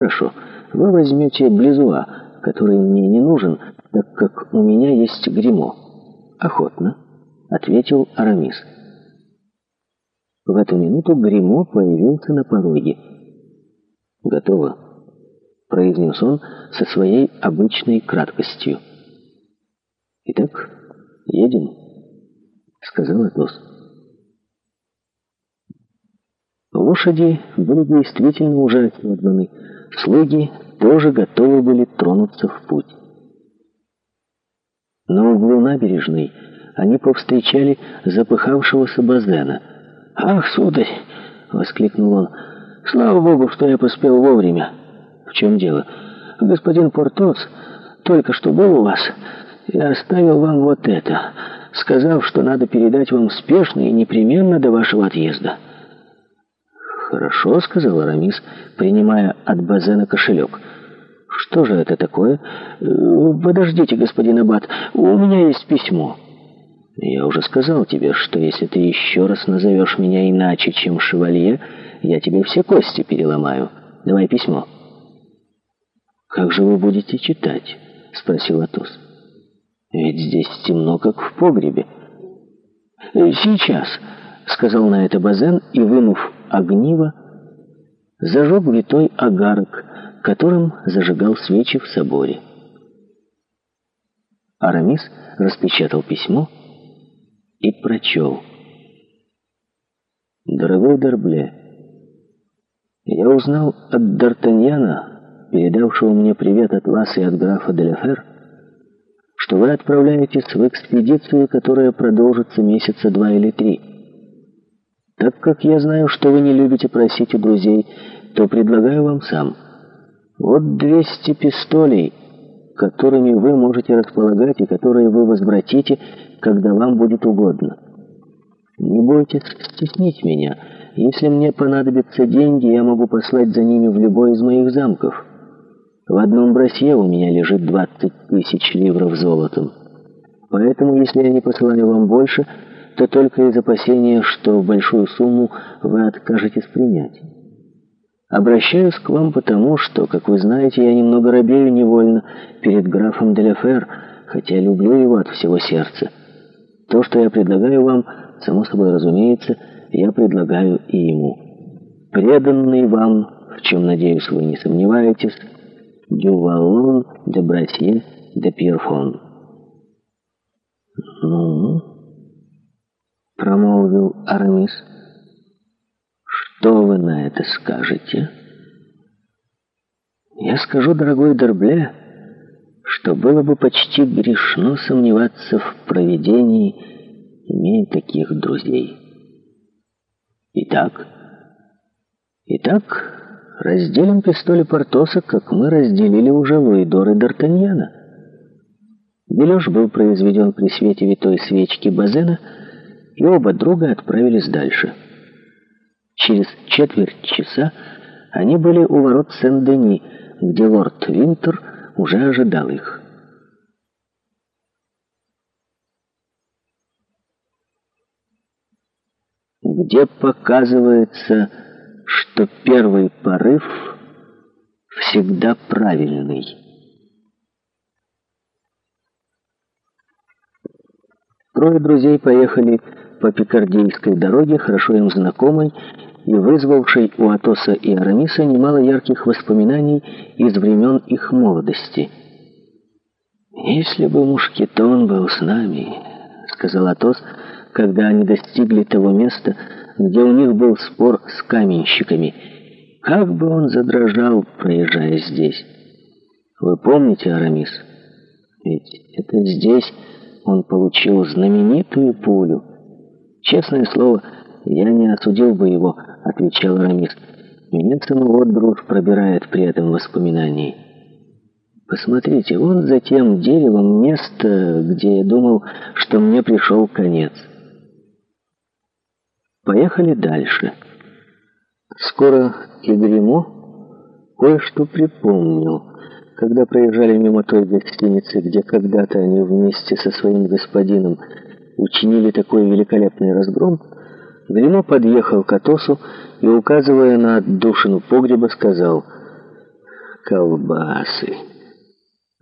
Хорошо, вы возьмете близуа, который мне не нужен, так как у меня есть гримо. Охотно, ответил Арамис. В эту минуту гримо появился на пороге. Готово, произнес он со своей обычной краткостью. Итак, едем, сказал Атос. Лошади были действительно уже отседланы, слуги тоже готовы были тронуться в путь. На углу набережной они повстречали запыхавшегося Базена. «Ах, сударь!» — воскликнул он. «Слава богу, что я поспел вовремя!» «В чем дело?» «Господин Портос только что был у вас и оставил вам вот это, сказав, что надо передать вам спешно и непременно до вашего отъезда». «Хорошо», — сказал Арамис, принимая от Базена кошелек. «Что же это такое?» «Э, «Подождите, господин Аббат, у меня есть письмо». «Я уже сказал тебе, что если ты еще раз назовешь меня иначе, чем шевалье, я тебе все кости переломаю. Давай письмо». «Как же вы будете читать?» — спросил Атос. «Ведь здесь темно, как в погребе». «Сейчас», — сказал на это Базен и, вынув огнива зажег витой агарок, которым зажигал свечи в соборе. Арамис распечатал письмо и прочел. «Дорогой Дорбле, я узнал от Д'Артаньяна, передавшего мне привет от вас и от графа Деляфер, что вы отправляетесь в экспедицию, которая продолжится месяца два или три». Так как я знаю, что вы не любите просить у друзей, то предлагаю вам сам. Вот 200 пистолей, которыми вы можете располагать и которые вы возвратите, когда вам будет угодно. Не бойтесь стеснить меня. Если мне понадобятся деньги, я могу послать за ними в любой из моих замков. В одном бросье у меня лежит 20 тысяч ливров золотом. Поэтому, если я не посылаю вам больше, то только из опасения, что большую сумму вы откажетесь принять. Обращаюсь к вам потому, что, как вы знаете, я немного робею невольно перед графом Деляфер, хотя люблю его от всего сердца. То, что я предлагаю вам, само собой разумеется, я предлагаю и ему. Преданный вам, в чем, надеюсь, вы не сомневаетесь, Дювалон де Братье де Пьерфон. «Ну?» промолвил Армис. «Что вы на это скажете?» «Я скажу, дорогой Дербле, что было бы почти грешно сомневаться в проведении, имея таких друзей». «Итак?» «Итак, разделим пистоли Портоса, как мы разделили уже Луидоры и Д'Артаньяна». Бележ был произведен при свете витой свечки Базена — и оба друга отправились дальше. Через четверть часа они были у ворот Сен-Дени, где лорд Винтер уже ожидал их. Где показывается, что первый порыв всегда правильный. Трое друзей поехали по Пикардейской дороге, хорошо им знакомой и вызвавшей у Атоса и Арамиса немало ярких воспоминаний из времен их молодости. «Если бы Мушкетон был с нами», — сказал Атос, когда они достигли того места, где у них был спор с каменщиками, — «как бы он задрожал, проезжая здесь». Вы помните, Арамис? Ведь это здесь он получил знаменитую пулю — «Честное слово, я не осудил бы его», — отвечал Рамис. «Меня самого дрожь пробирает при этом воспоминании». «Посмотрите, вот за тем деревом место, где я думал, что мне пришел конец». Поехали дальше. Скоро Игримо кое-что припомнил. Когда проезжали мимо той гостиницы, где когда-то они вместе со своим господином учинили такой великолепный разгром, Гремо подъехал к Атосу и, указывая на отдушину погреба, сказал «Колбасы».